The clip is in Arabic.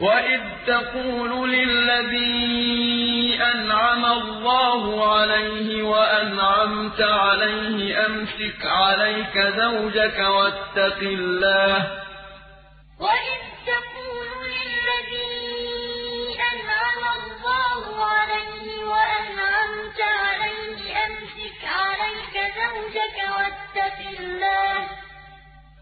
وَإِذْ تَقُولُ لِلَّذِي أَنْعَمَ اللَّهُ عَلَيْهِ وَأَنْعَمْتَ عَلَيْهِ أَمْسِكْ عَلَيْكَ زَوْجَكَ وَاتَّقِ اللَّهَ